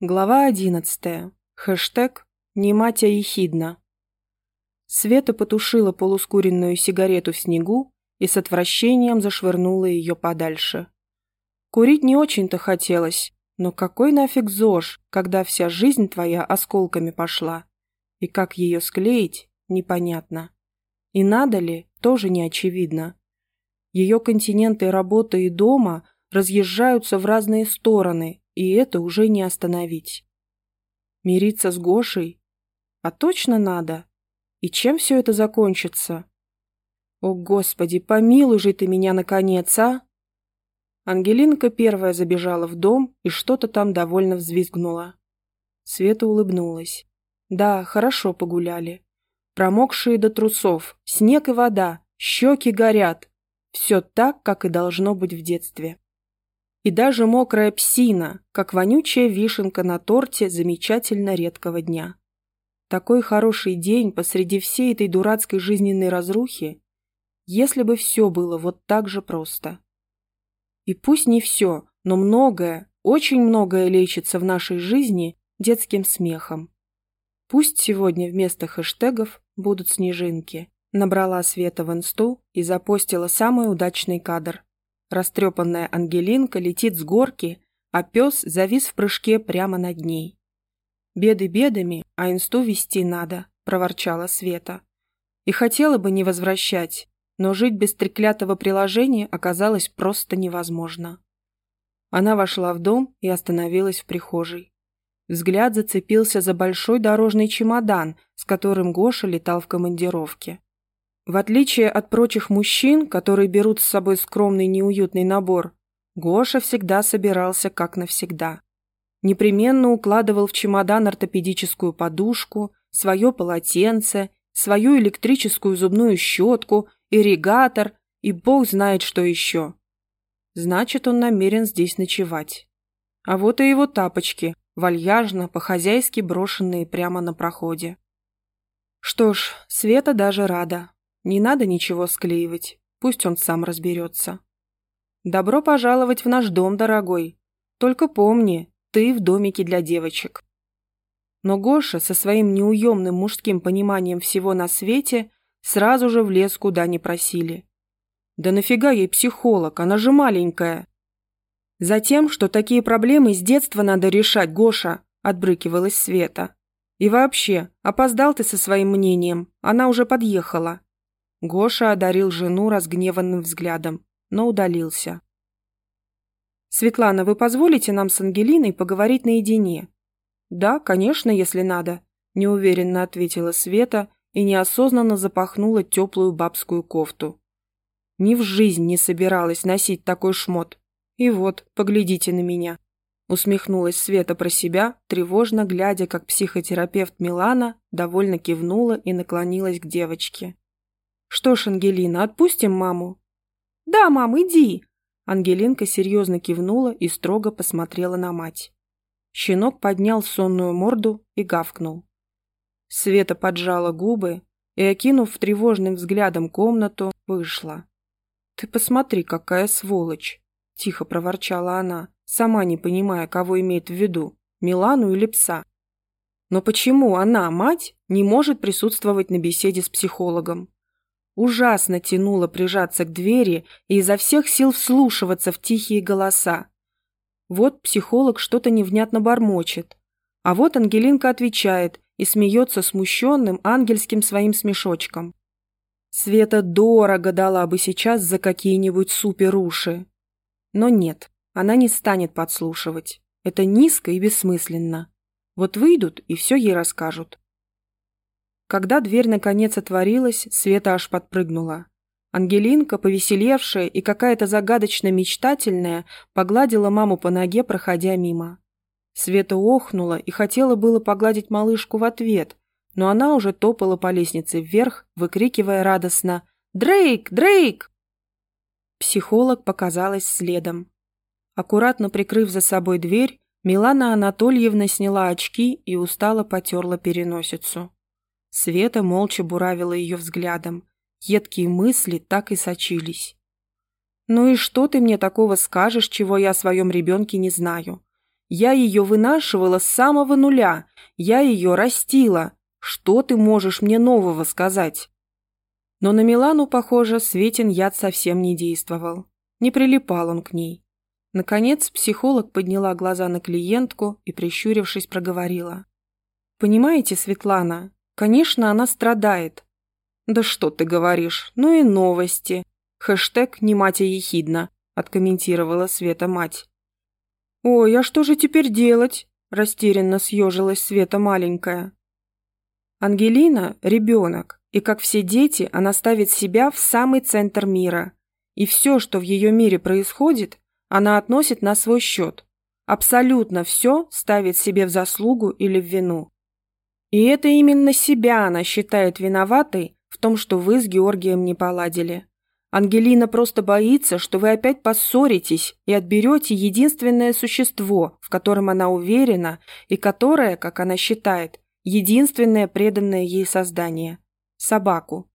Глава одиннадцатая. Хэштег «Нематя ехидна». Света потушила полускуренную сигарету в снегу и с отвращением зашвырнула ее подальше. Курить не очень-то хотелось, но какой нафиг ЗОЖ, когда вся жизнь твоя осколками пошла? И как ее склеить, непонятно. И надо ли, тоже не очевидно. Ее континенты работы и дома разъезжаются в разные стороны, и это уже не остановить. Мириться с Гошей? А точно надо? И чем все это закончится? О, Господи, помилуй же ты меня наконец, а? Ангелинка первая забежала в дом и что-то там довольно взвизгнула. Света улыбнулась. Да, хорошо погуляли. Промокшие до трусов, снег и вода, щеки горят. Все так, как и должно быть в детстве. И даже мокрая псина, как вонючая вишенка на торте замечательно редкого дня. Такой хороший день посреди всей этой дурацкой жизненной разрухи, если бы все было вот так же просто. И пусть не все, но многое, очень многое лечится в нашей жизни детским смехом. Пусть сегодня вместо хэштегов будут снежинки. Набрала Света в инсту и запостила самый удачный кадр. Растрепанная Ангелинка летит с горки, а пес завис в прыжке прямо над ней. «Беды бедами, а инсту вести надо», – проворчала Света. И хотела бы не возвращать, но жить без треклятого приложения оказалось просто невозможно. Она вошла в дом и остановилась в прихожей. Взгляд зацепился за большой дорожный чемодан, с которым Гоша летал в командировке. В отличие от прочих мужчин, которые берут с собой скромный неуютный набор, Гоша всегда собирался как навсегда. Непременно укладывал в чемодан ортопедическую подушку, свое полотенце, свою электрическую зубную щетку, ирригатор и бог знает что еще. Значит, он намерен здесь ночевать. А вот и его тапочки, вальяжно, по-хозяйски брошенные прямо на проходе. Что ж, Света даже рада. Не надо ничего склеивать, пусть он сам разберется. Добро пожаловать в наш дом, дорогой. Только помни, ты в домике для девочек. Но Гоша со своим неуемным мужским пониманием всего на свете сразу же влез куда не просили. Да нафига ей психолог, она же маленькая. Затем, что такие проблемы с детства надо решать, Гоша, отбрыкивалась Света. И вообще, опоздал ты со своим мнением, она уже подъехала. Гоша одарил жену разгневанным взглядом, но удалился. «Светлана, вы позволите нам с Ангелиной поговорить наедине?» «Да, конечно, если надо», – неуверенно ответила Света и неосознанно запахнула теплую бабскую кофту. Ни в жизнь не собиралась носить такой шмот. И вот, поглядите на меня. Усмехнулась Света про себя, тревожно глядя, как психотерапевт Милана довольно кивнула и наклонилась к девочке. «Что ж, Ангелина, отпустим маму?» «Да, мам, иди!» Ангелинка серьезно кивнула и строго посмотрела на мать. Щенок поднял сонную морду и гавкнул. Света поджала губы и, окинув тревожным взглядом комнату, вышла. «Ты посмотри, какая сволочь!» – тихо проворчала она, сама не понимая, кого имеет в виду – Милану или пса. Но почему она, мать, не может присутствовать на беседе с психологом? Ужасно тянуло прижаться к двери и изо всех сил вслушиваться в тихие голоса. Вот психолог что-то невнятно бормочет. А вот Ангелинка отвечает и смеется смущенным ангельским своим смешочком. Света дорого дала бы сейчас за какие-нибудь суперуши. Но нет, она не станет подслушивать. Это низко и бессмысленно. Вот выйдут и все ей расскажут. Когда дверь наконец отворилась, Света аж подпрыгнула. Ангелинка, повеселевшая и какая-то загадочно мечтательная, погладила маму по ноге, проходя мимо. Света охнула и хотела было погладить малышку в ответ, но она уже топала по лестнице вверх, выкрикивая радостно «Дрейк! Дрейк!». Психолог показалась следом. Аккуратно прикрыв за собой дверь, Милана Анатольевна сняла очки и устало потерла переносицу. Света молча буравила ее взглядом. Едкие мысли так и сочились. «Ну и что ты мне такого скажешь, чего я о своем ребенке не знаю? Я ее вынашивала с самого нуля, я ее растила. Что ты можешь мне нового сказать?» Но на Милану, похоже, Светин яд совсем не действовал. Не прилипал он к ней. Наконец, психолог подняла глаза на клиентку и, прищурившись, проговорила. «Понимаете, Светлана, конечно, она страдает». «Да что ты говоришь, ну и новости». Хэштег «Не мать, а ехидна», откомментировала Света мать. «Ой, а что же теперь делать?» растерянно съежилась Света маленькая. Ангелина – ребенок, и как все дети, она ставит себя в самый центр мира. И все, что в ее мире происходит, она относит на свой счет. Абсолютно все ставит себе в заслугу или в вину. И это именно себя она считает виноватой в том, что вы с Георгием не поладили. Ангелина просто боится, что вы опять поссоритесь и отберете единственное существо, в котором она уверена и которое, как она считает, единственное преданное ей создание – собаку.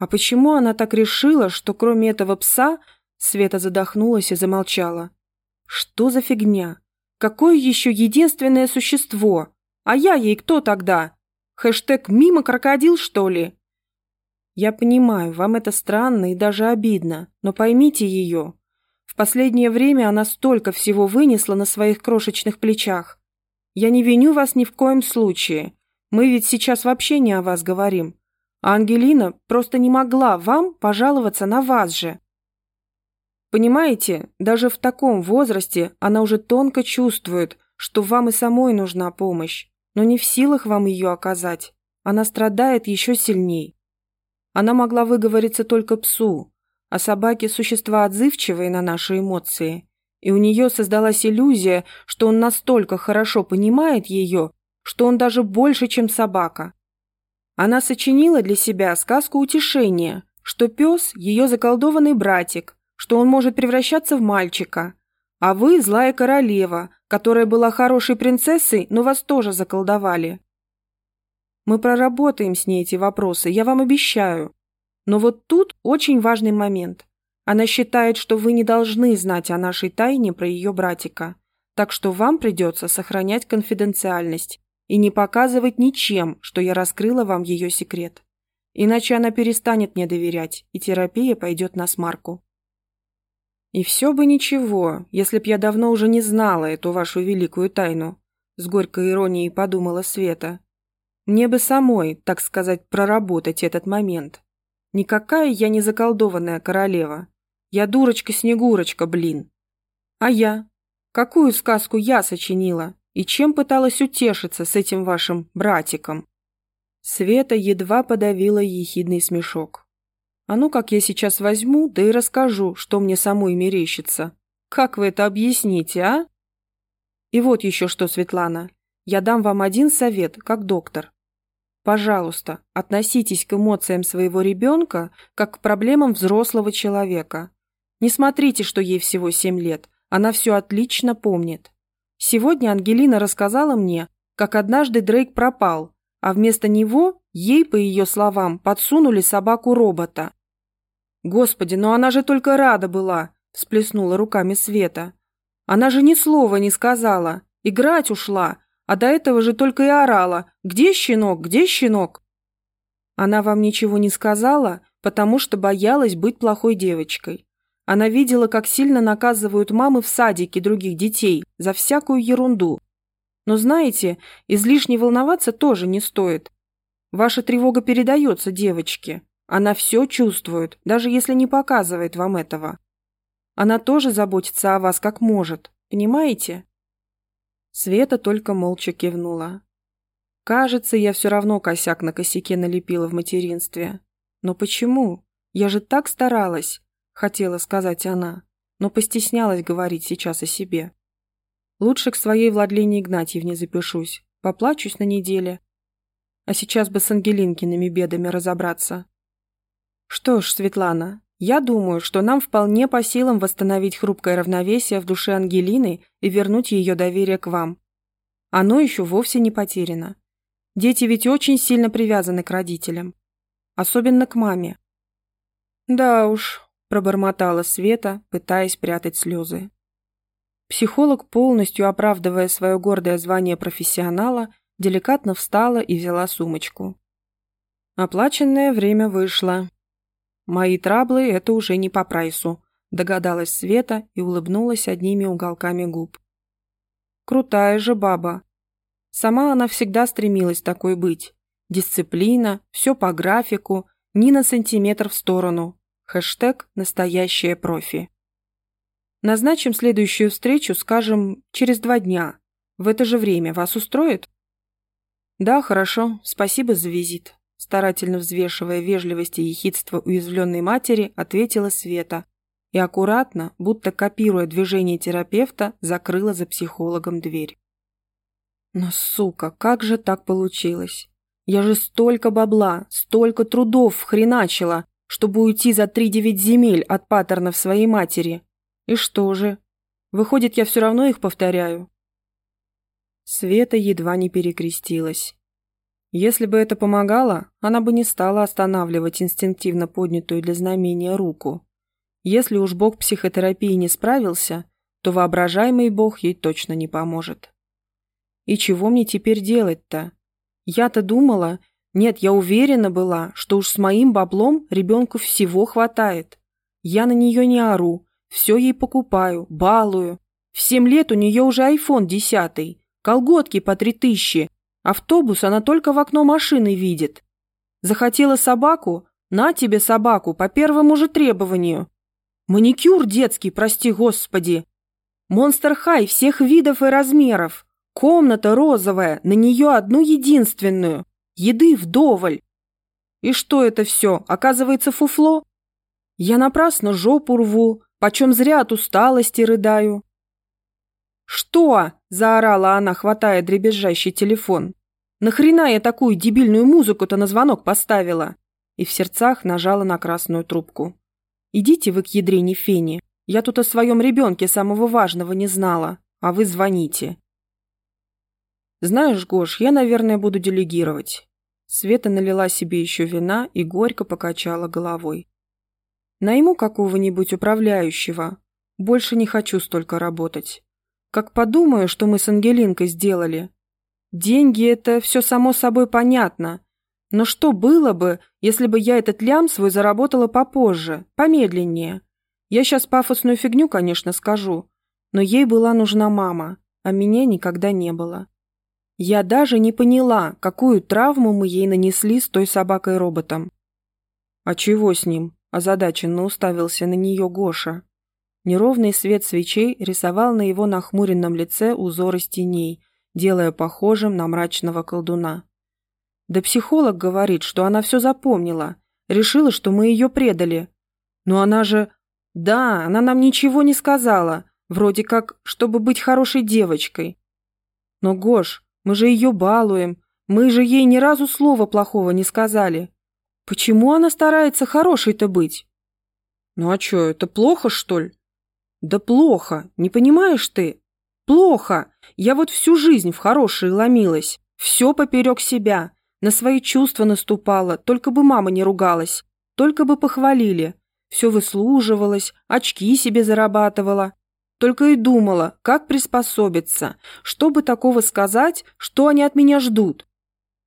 А почему она так решила, что кроме этого пса Света задохнулась и замолчала? Что за фигня? Какое еще единственное существо? А я ей кто тогда? Хэштег «Мимо крокодил», что ли? Я понимаю, вам это странно и даже обидно, но поймите ее. В последнее время она столько всего вынесла на своих крошечных плечах. Я не виню вас ни в коем случае. Мы ведь сейчас вообще не о вас говорим. А Ангелина просто не могла вам пожаловаться на вас же. Понимаете, даже в таком возрасте она уже тонко чувствует, что вам и самой нужна помощь, но не в силах вам ее оказать. Она страдает еще сильней. Она могла выговориться только псу, а собаки – существа отзывчивые на наши эмоции, и у нее создалась иллюзия, что он настолько хорошо понимает ее, что он даже больше, чем собака. Она сочинила для себя сказку утешения, что пес – ее заколдованный братик, что он может превращаться в мальчика, а вы – злая королева, которая была хорошей принцессой, но вас тоже заколдовали. Мы проработаем с ней эти вопросы, я вам обещаю. Но вот тут очень важный момент. Она считает, что вы не должны знать о нашей тайне про ее братика, так что вам придется сохранять конфиденциальность и не показывать ничем, что я раскрыла вам ее секрет. Иначе она перестанет мне доверять, и терапия пойдет на смарку. И все бы ничего, если б я давно уже не знала эту вашу великую тайну, с горькой иронией подумала Света. Мне бы самой, так сказать, проработать этот момент. Никакая я не заколдованная королева. Я дурочка-снегурочка, блин. А я? Какую сказку я сочинила? И чем пыталась утешиться с этим вашим братиком? Света едва подавила ехидный смешок. А ну как я сейчас возьму, да и расскажу, что мне самой мерещится. Как вы это объясните, а? И вот еще что, Светлана. Я дам вам один совет, как доктор. Пожалуйста, относитесь к эмоциям своего ребенка как к проблемам взрослого человека. Не смотрите, что ей всего 7 лет, она все отлично помнит. Сегодня Ангелина рассказала мне, как однажды Дрейк пропал, а вместо него ей, по ее словам, подсунули собаку-робота. «Господи, но она же только рада была!» – всплеснула руками Света. «Она же ни слова не сказала, играть ушла, а до этого же только и орала «Где щенок? Где щенок?» Она вам ничего не сказала, потому что боялась быть плохой девочкой. Она видела, как сильно наказывают мамы в садике других детей за всякую ерунду. Но знаете, излишне волноваться тоже не стоит. Ваша тревога передается девочке. Она все чувствует, даже если не показывает вам этого. Она тоже заботится о вас как может, понимаете? Света только молча кивнула. Кажется, я все равно косяк на косяке налепила в материнстве. Но почему? Я же так старалась, хотела сказать она, но постеснялась говорить сейчас о себе. Лучше к своей Владлене Игнатьевне запишусь, поплачусь на неделе. А сейчас бы с Ангелинкиными бедами разобраться. Что ж, Светлана, я думаю, что нам вполне по силам восстановить хрупкое равновесие в душе Ангелины и вернуть ее доверие к вам. Оно еще вовсе не потеряно. Дети ведь очень сильно привязаны к родителям. Особенно к маме. Да уж, пробормотала Света, пытаясь прятать слезы. Психолог, полностью оправдывая свое гордое звание профессионала, деликатно встала и взяла сумочку. Оплаченное время вышло. Мои траблы – это уже не по прайсу, догадалась Света и улыбнулась одними уголками губ. Крутая же баба. Сама она всегда стремилась такой быть. Дисциплина, все по графику, ни на сантиметр в сторону. Хэштег «Настоящая профи». Назначим следующую встречу, скажем, через два дня. В это же время вас устроит? Да, хорошо. Спасибо за визит. Старательно взвешивая вежливость и ехидство уязвленной матери, ответила Света и аккуратно, будто копируя движение терапевта, закрыла за психологом дверь. Но, сука, как же так получилось? Я же столько бабла, столько трудов вхреначила, чтобы уйти за три девять земель от паттернов своей матери, и что же? Выходит, я все равно их повторяю. Света едва не перекрестилась. Если бы это помогало, она бы не стала останавливать инстинктивно поднятую для знамения руку. Если уж бог психотерапии не справился, то воображаемый бог ей точно не поможет. И чего мне теперь делать-то? Я-то думала, нет, я уверена была, что уж с моим баблом ребенку всего хватает. Я на нее не ору, все ей покупаю, балую. В семь лет у нее уже айфон десятый, колготки по три тысячи, автобус она только в окно машины видит. Захотела собаку? На тебе собаку, по первому же требованию. Маникюр детский, прости господи. Монстр Хай всех видов и размеров. Комната розовая, на нее одну единственную. Еды вдоволь. И что это все, оказывается фуфло? Я напрасно жопу рву, Почем зря от усталости рыдаю. «Что?» – заорала она, хватая дребезжащий телефон. «Нахрена я такую дебильную музыку-то на звонок поставила?» И в сердцах нажала на красную трубку. «Идите вы к ядрене фени. Я тут о своем ребенке самого важного не знала, а вы звоните». «Знаешь, Гош, я, наверное, буду делегировать». Света налила себе еще вина и горько покачала головой. Найму какого-нибудь управляющего. Больше не хочу столько работать. Как подумаю, что мы с Ангелинкой сделали. Деньги – это все само собой понятно. Но что было бы, если бы я этот лям свой заработала попозже, помедленнее? Я сейчас пафосную фигню, конечно, скажу. Но ей была нужна мама, а меня никогда не было. Я даже не поняла, какую травму мы ей нанесли с той собакой-роботом. А чего с ним? Озадаченно уставился на нее Гоша. Неровный свет свечей рисовал на его нахмуренном лице узоры теней, делая похожим на мрачного колдуна. Да психолог говорит, что она все запомнила, решила, что мы ее предали. Но она же... Да, она нам ничего не сказала, вроде как, чтобы быть хорошей девочкой. Но, Гош, мы же ее балуем, мы же ей ни разу слова плохого не сказали. Почему она старается хорошей-то быть? Ну а чё, это плохо, что ли? Да плохо, не понимаешь ты? Плохо. Я вот всю жизнь в хорошие ломилась. Все поперек себя. На свои чувства наступала, только бы мама не ругалась. Только бы похвалили. Все выслуживалась, очки себе зарабатывала. Только и думала, как приспособиться, чтобы такого сказать, что они от меня ждут.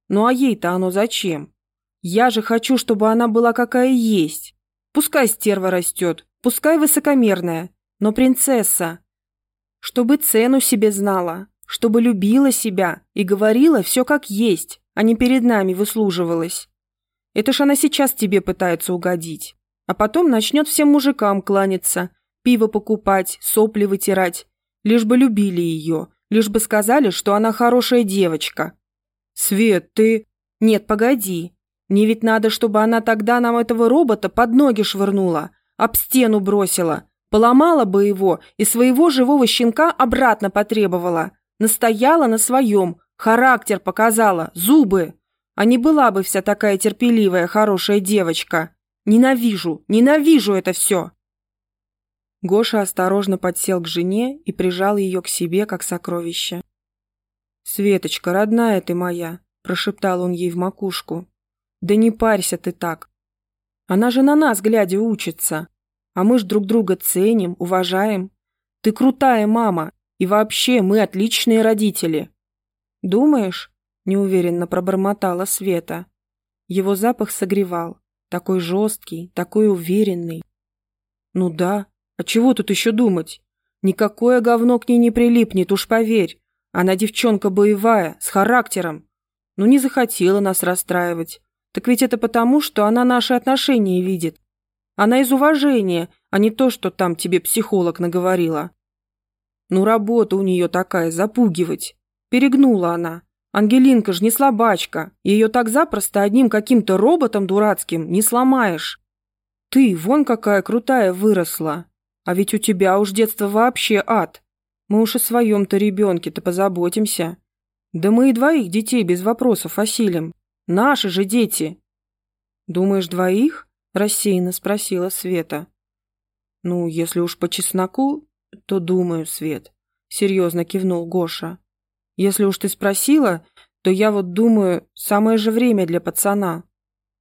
Ну а ей-то оно зачем? Я же хочу, чтобы она была какая есть. Пускай стерва растет, пускай высокомерная, но принцесса. Чтобы цену себе знала, чтобы любила себя и говорила все как есть, а не перед нами выслуживалась. Это ж она сейчас тебе пытается угодить. А потом начнет всем мужикам кланяться, пиво покупать, сопли вытирать. Лишь бы любили ее, лишь бы сказали, что она хорошая девочка. Свет, ты... Нет, погоди. Мне ведь надо, чтобы она тогда нам этого робота под ноги швырнула, об стену бросила, поломала бы его и своего живого щенка обратно потребовала. Настояла на своем, характер показала, зубы. А не была бы вся такая терпеливая, хорошая девочка. Ненавижу, ненавижу это все. Гоша осторожно подсел к жене и прижал ее к себе, как сокровище. «Светочка, родная ты моя», – прошептал он ей в макушку. Да не парься ты так. Она же на нас, глядя, учится. А мы ж друг друга ценим, уважаем. Ты крутая мама, и вообще мы отличные родители». «Думаешь?» – неуверенно пробормотала Света. Его запах согревал, такой жесткий, такой уверенный. «Ну да, а чего тут еще думать? Никакое говно к ней не прилипнет, уж поверь. Она девчонка боевая, с характером. Ну не захотела нас расстраивать. Так ведь это потому, что она наши отношения видит. Она из уважения, а не то, что там тебе психолог наговорила. Ну работа у нее такая, запугивать. Перегнула она. Ангелинка ж не слабачка. Ее так запросто одним каким-то роботом дурацким не сломаешь. Ты вон какая крутая выросла. А ведь у тебя уж детство вообще ад. Мы уж о своем-то ребенке-то позаботимся. Да мы и двоих детей без вопросов осилим. Наши же дети. Думаешь, двоих? Рассеянно спросила Света. Ну, если уж по чесноку, то думаю, Свет. Серьезно кивнул Гоша. Если уж ты спросила, то я вот думаю, самое же время для пацана.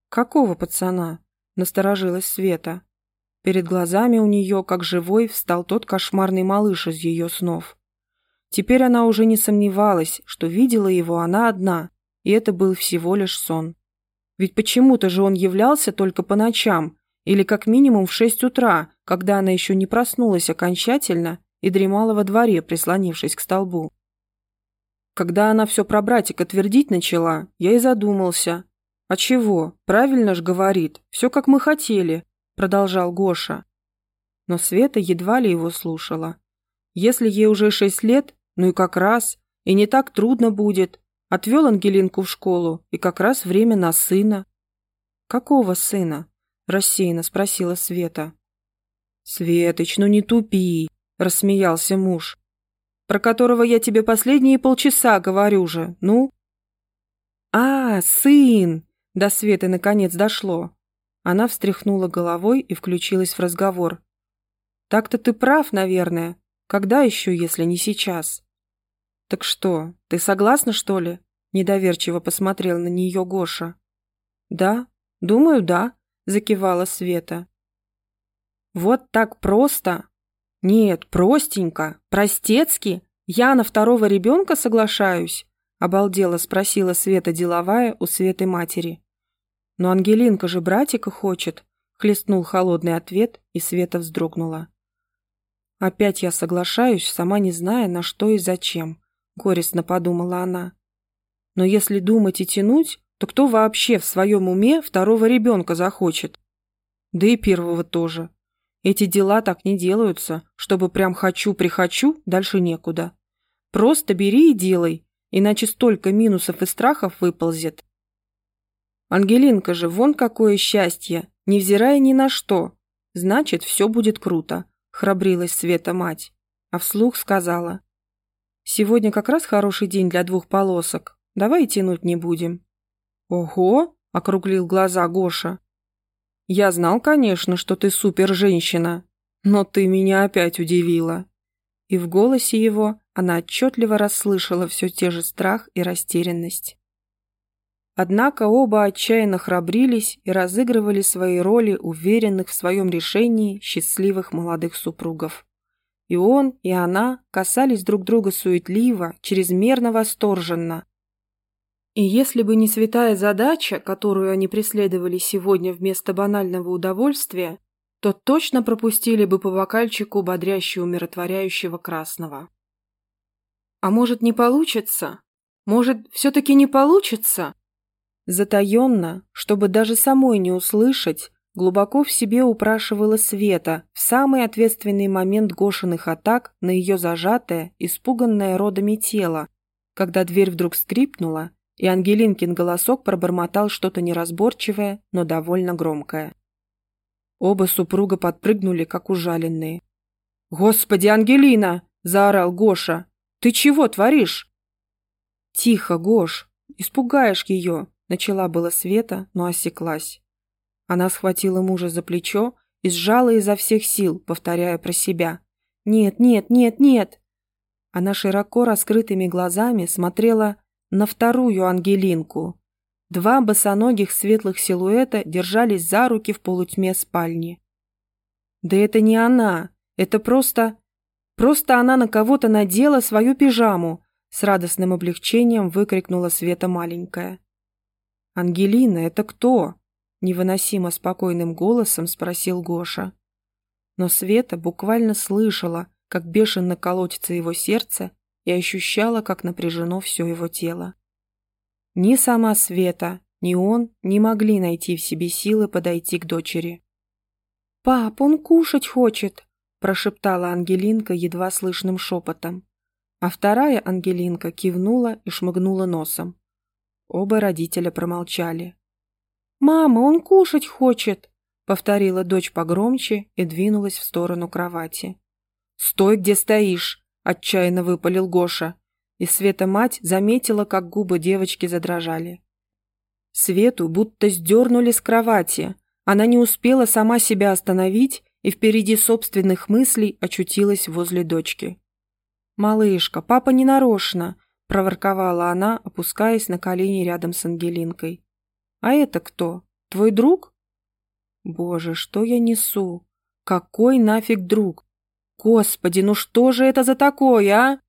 Какого пацана? Насторожилась Света. Перед глазами у нее, как живой, встал тот кошмарный малыш из ее снов. Теперь она уже не сомневалась, что видела его она одна, и это был всего лишь сон. Ведь почему-то же он являлся только по ночам, или как минимум в шесть утра, когда она еще не проснулась окончательно и дремала во дворе, прислонившись к столбу. Когда она все про братика твердить начала, я и задумался. «А чего? Правильно ж говорит. Все, как мы хотели», – продолжал Гоша. Но Света едва ли его слушала. Если ей уже шесть лет, ну и как раз, и не так трудно будет. Отвел Ангелинку в школу, и как раз время на сына. «Какого сына?» – рассеянно спросила Света. «Светоч, ну не тупи!» – рассмеялся муж про которого я тебе последние полчаса говорю же, ну?» «А, сын!» – до Светы наконец дошло. Она встряхнула головой и включилась в разговор. «Так-то ты прав, наверное. Когда еще, если не сейчас?» «Так что, ты согласна, что ли?» – недоверчиво посмотрел на нее Гоша. «Да, думаю, да», – закивала Света. «Вот так просто «Нет, простенько, простецки. Я на второго ребенка соглашаюсь?» Обалдела спросила Света деловая у Светы матери. «Но Ангелинка же братика хочет», хлестнул холодный ответ, и Света вздрогнула. «Опять я соглашаюсь, сама не зная, на что и зачем», горестно подумала она. «Но если думать и тянуть, то кто вообще в своем уме второго ребенка захочет? Да и первого тоже. Эти дела так не делаются, чтобы прям хочу-прихочу, дальше некуда. Просто бери и делай, иначе столько минусов и страхов выползет. Ангелинка же, вон какое счастье, невзирая ни на что. Значит, все будет круто, храбрилась Света мать, а вслух сказала. Сегодня как раз хороший день для двух полосок, давай тянуть не будем. Ого, округлил глаза Гоша. Я знал, конечно, что ты супер-женщина, но ты меня опять удивила». И в голосе его она отчетливо расслышала все те же страх и растерянность. Однако оба отчаянно храбрились и разыгрывали свои роли уверенных в своем решении счастливых молодых супругов. И он, и она касались друг друга суетливо, чрезмерно восторженно, и если бы не святая задача, которую они преследовали сегодня вместо банального удовольствия, то точно пропустили бы по бокальчику бодрящего умиротворяющего красного. А может, не получится? Может, все-таки не получится? Затаенно, чтобы даже самой не услышать, глубоко в себе упрашивала Света в самый ответственный момент Гошиных атак на ее зажатое, испуганное родами тело, когда дверь вдруг скрипнула, и Ангелинкин голосок пробормотал что-то неразборчивое, но довольно громкое. Оба супруга подпрыгнули, как ужаленные. «Господи, Ангелина!» – заорал Гоша. «Ты чего творишь?» «Тихо, Гош, испугаешь ее!» – начала была Света, но осеклась. Она схватила мужа за плечо и сжала изо всех сил, повторяя про себя. «Нет, нет, нет, нет!» Она широко раскрытыми глазами смотрела на вторую Ангелинку. Два босоногих светлых силуэта держались за руки в полутьме спальни. «Да это не она, это просто... Просто она на кого-то надела свою пижаму!» С радостным облегчением выкрикнула Света маленькая. «Ангелина, это кто?» Невыносимо спокойным голосом спросил Гоша. Но Света буквально слышала, как бешено колотится его сердце и ощущала, как напряжено все его тело. Ни сама Света, ни он не могли найти в себе силы подойти к дочери. «Пап, он кушать хочет!» прошептала Ангелинка едва слышным шепотом. А вторая Ангелинка кивнула и шмыгнула носом. Оба родителя промолчали. «Мама, он кушать хочет!» повторила дочь погромче и двинулась в сторону кровати. «Стой, где стоишь!» отчаянно выпалил Гоша. И Света мать заметила, как губы девочки задрожали. Свету будто сдернули с кровати. Она не успела сама себя остановить и впереди собственных мыслей очутилась возле дочки. «Малышка, папа не нарочно!» – проворковала она, опускаясь на колени рядом с Ангелинкой. «А это кто? Твой друг?» «Боже, что я несу? Какой нафиг друг? Господи, ну что же это за такое, а?»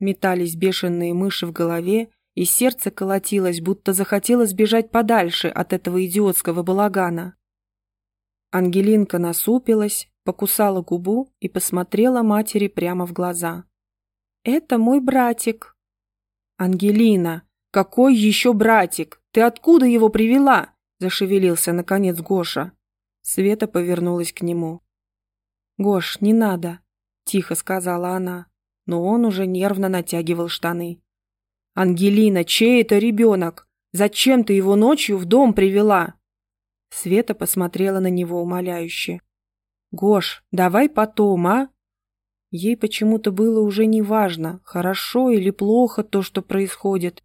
Метались бешеные мыши в голове, и сердце колотилось, будто захотело сбежать подальше от этого идиотского балагана. Ангелинка насупилась, покусала губу и посмотрела матери прямо в глаза. «Это мой братик». «Ангелина, какой еще братик? Ты откуда его привела?» Зашевелился, наконец, Гоша. Света повернулась к нему. «Гош, не надо», — тихо сказала она, но он уже нервно натягивал штаны. «Ангелина, чей это ребенок? Зачем ты его ночью в дом привела?» Света посмотрела на него умоляюще. «Гош, давай потом, а?» Ей почему-то было уже неважно, хорошо или плохо то, что происходит.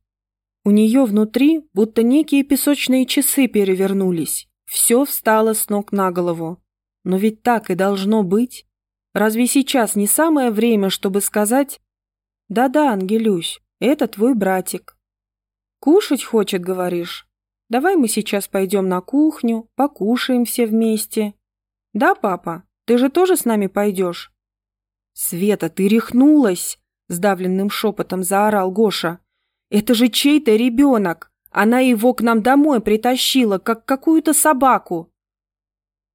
У нее внутри будто некие песочные часы перевернулись. Все встало с ног на голову. Но ведь так и должно быть. Разве сейчас не самое время, чтобы сказать «Да-да, Ангелюсь, это твой братик». «Кушать хочет, говоришь? Давай мы сейчас пойдем на кухню, покушаем все вместе. Да, папа, ты же тоже с нами пойдешь? Света, ты рехнулась? Сдавленным шепотом заорал Гоша. Это же чей-то ребенок. Она его к нам домой притащила, как какую-то собаку.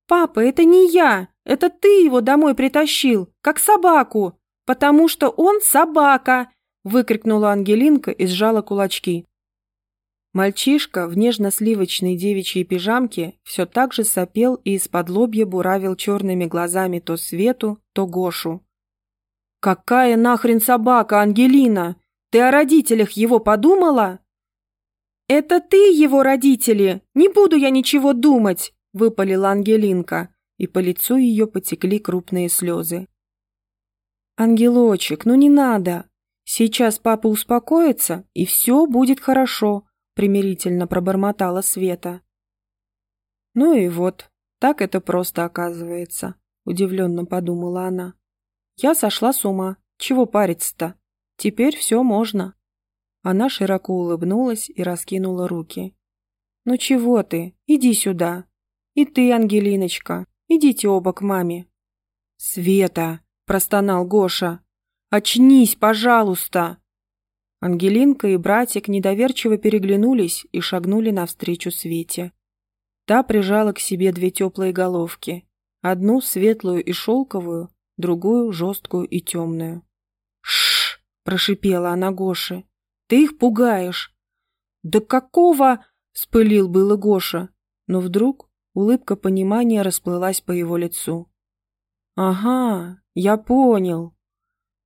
Папа, это не я. Это ты его домой притащил, как собаку. Потому что он собака, выкрикнула Ангелинка и сжала кулачки. Мальчишка в нежно-сливочной девичьей пижамке все так же сопел и из-под лобья буравил черными глазами то Свету, то Гошу. «Какая нахрен собака, Ангелина? Ты о родителях его подумала?» «Это ты его родители! Не буду я ничего думать!» – выпалила Ангелинка, и по лицу ее потекли крупные слезы. «Ангелочек, ну не надо! Сейчас папа успокоится, и все будет хорошо!» примирительно пробормотала Света. Ну и вот, так это просто оказывается, удивленно подумала она. Я сошла с ума. Чего париться-то? Теперь все можно. Она широко улыбнулась и раскинула руки. «Ну чего ты? Иди сюда. И ты, Ангелиночка, идите оба к маме». «Света!» – простонал Гоша. «Очнись, пожалуйста!» Ангелинка и братик недоверчиво переглянулись и шагнули навстречу Свете. Та прижала к себе две теплые головки. Одну светлую и шелковую, другую жесткую и темную. Прошипела она Гоше. «Ты их пугаешь!» «Да какого?» – вспылил было Гоша, но вдруг улыбка понимания расплылась по его лицу. «Ага, я понял.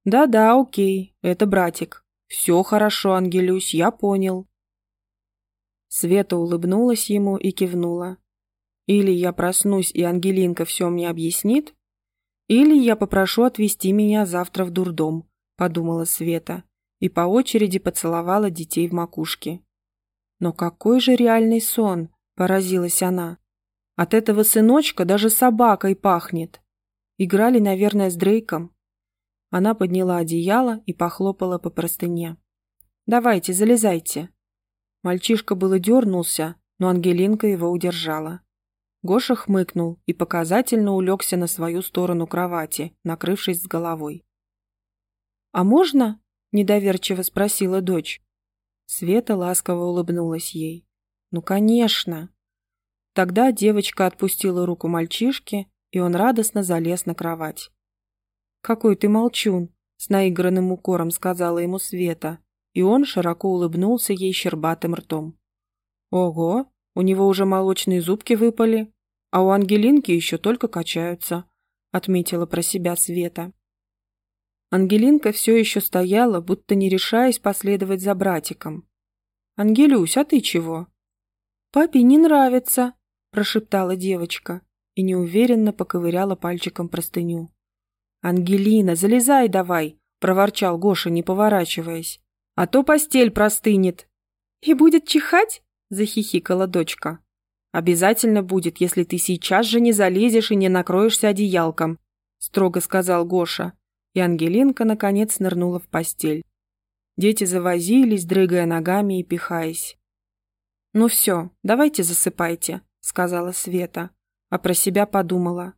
Да-да, окей, это братик. «Все хорошо, Ангелюсь, я понял». Света улыбнулась ему и кивнула. «Или я проснусь, и Ангелинка все мне объяснит, или я попрошу отвезти меня завтра в дурдом», – подумала Света, и по очереди поцеловала детей в макушке. «Но какой же реальный сон!» – поразилась она. «От этого сыночка даже собакой пахнет. Играли, наверное, с Дрейком. Она подняла одеяло и похлопала по простыне. «Давайте, залезайте». Мальчишка было дернулся, но Ангелинка его удержала. Гоша хмыкнул и показательно улегся на свою сторону кровати, накрывшись с головой. «А можно?» – недоверчиво спросила дочь. Света ласково улыбнулась ей. «Ну, конечно!» Тогда девочка отпустила руку мальчишки, и он радостно залез на кровать. «Какой ты молчун!» – с наигранным укором сказала ему Света, и он широко улыбнулся ей щербатым ртом. «Ого, у него уже молочные зубки выпали, а у Ангелинки еще только качаются», – отметила про себя Света. Ангелинка все еще стояла, будто не решаясь последовать за братиком. «Ангелюсь, а ты чего?» «Папе не нравится», – прошептала девочка и неуверенно поковыряла пальчиком простыню. «Ангелина, залезай давай!» – проворчал Гоша, не поворачиваясь. «А то постель простынет!» «И будет чихать?» – захихикала дочка. «Обязательно будет, если ты сейчас же не залезешь и не накроешься одеялком», – строго сказал Гоша и Ангелинка, наконец, нырнула в постель. Дети завозились, дрыгая ногами и пихаясь. «Ну все, давайте засыпайте», — сказала Света, а про себя подумала.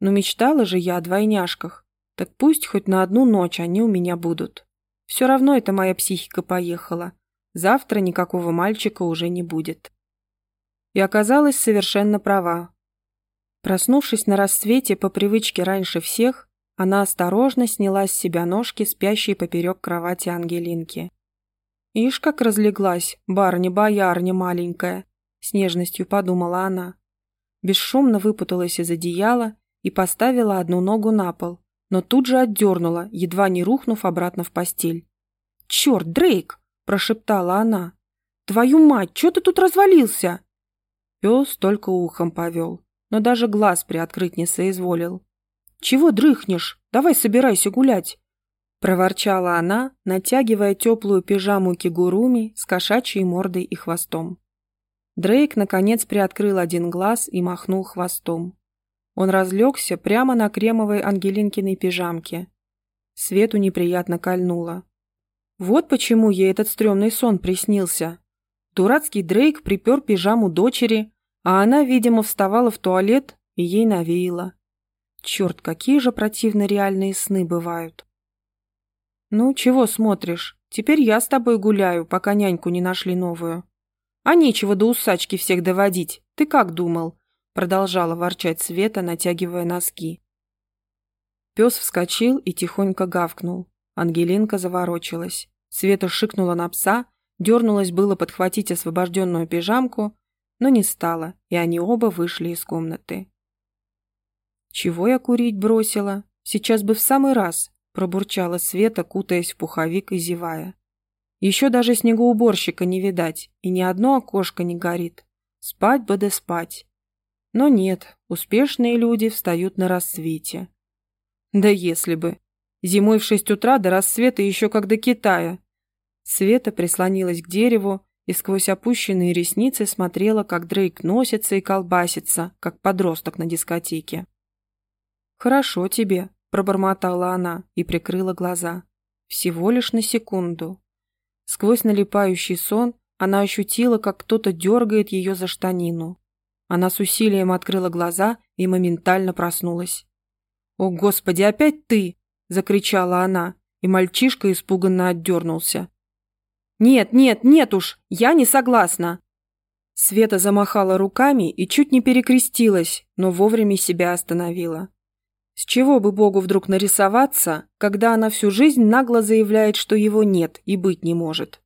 «Ну мечтала же я о двойняшках, так пусть хоть на одну ночь они у меня будут. Все равно это моя психика поехала. Завтра никакого мальчика уже не будет». И оказалась совершенно права. Проснувшись на рассвете по привычке раньше всех, она осторожно сняла с себя ножки, спящие поперек кровати Ангелинки. «Ишь, как разлеглась, барыня-боярня маленькая!» С нежностью подумала она. Бесшумно выпуталась из одеяла и поставила одну ногу на пол, но тут же отдернула, едва не рухнув обратно в постель. «Черт, Дрейк!» – прошептала она. «Твою мать, что ты тут развалился?» Пес только ухом повел, но даже глаз приоткрыть не соизволил. «Чего дрыхнешь? Давай собирайся гулять!» Проворчала она, натягивая теплую пижаму кигуруми с кошачьей мордой и хвостом. Дрейк, наконец, приоткрыл один глаз и махнул хвостом. Он разлегся прямо на кремовой Ангелинкиной пижамке. Свету неприятно кольнуло. Вот почему ей этот стрёмный сон приснился. Дурацкий Дрейк припер пижаму дочери, а она, видимо, вставала в туалет и ей навеяло. Черт, какие же противно реальные сны бывают. Ну, чего смотришь? Теперь я с тобой гуляю, пока няньку не нашли новую. А нечего до усачки всех доводить. Ты как думал? Продолжала ворчать Света, натягивая носки. Пес вскочил и тихонько гавкнул. Ангелинка заворочилась. Света шикнула на пса, дернулась было подхватить освобожденную пижамку, но не стала, и они оба вышли из комнаты. «Чего я курить бросила? Сейчас бы в самый раз», – пробурчала Света, кутаясь в пуховик и зевая. «Еще даже снегоуборщика не видать, и ни одно окошко не горит. Спать бы да спать». Но нет, успешные люди встают на рассвете. Да если бы. Зимой в шесть утра до рассвета еще как до Китая. Света прислонилась к дереву и сквозь опущенные ресницы смотрела, как Дрейк носится и колбасится, как подросток на дискотеке. «Хорошо тебе», – пробормотала она и прикрыла глаза. Всего лишь на секунду. Сквозь налипающий сон она ощутила, как кто-то дергает ее за штанину. Она с усилием открыла глаза и моментально проснулась. «О, Господи, опять ты!» – закричала она, и мальчишка испуганно отдернулся. «Нет, нет, нет уж, я не согласна!» Света замахала руками и чуть не перекрестилась, но вовремя себя остановила. С чего бы Богу вдруг нарисоваться, когда она всю жизнь нагло заявляет, что его нет и быть не может?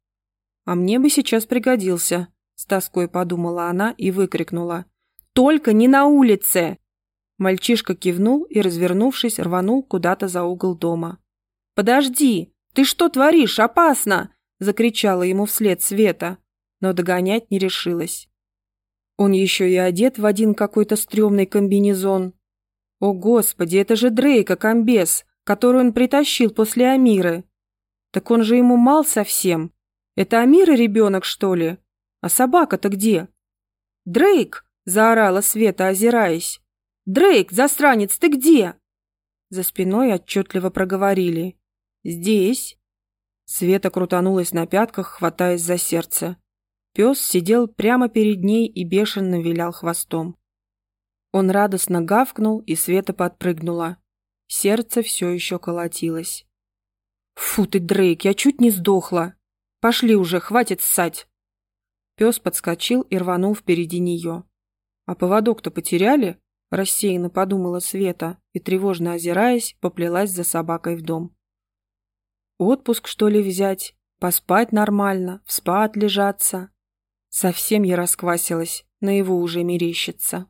А мне бы сейчас пригодился, с тоской подумала она и выкрикнула. «Только не на улице!» Мальчишка кивнул и, развернувшись, рванул куда-то за угол дома. «Подожди! Ты что творишь? Опасно!» закричала ему вслед Света, но догонять не решилась. Он еще и одет в один какой-то стрёмный комбинезон, о, Господи, это же Дрейка, комбез, который он притащил после Амиры. Так он же ему мал совсем. Это Амира ребенок, что ли? А собака-то где? Дрейк! Заорала Света, озираясь. Дрейк, засранец, ты где? За спиной отчетливо проговорили. Здесь. Света крутанулась на пятках, хватаясь за сердце. Пес сидел прямо перед ней и бешено вилял хвостом. Он радостно гавкнул, и Света подпрыгнула. Сердце все еще колотилось. Фу ты, Дрейк, я чуть не сдохла. Пошли уже, хватит ссать. Пес подскочил и рванул впереди нее. А поводок-то потеряли? Рассеянно подумала Света и, тревожно озираясь, поплелась за собакой в дом. Отпуск, что ли, взять? Поспать нормально, в спа отлежаться? Совсем я расквасилась, на его уже мерещится.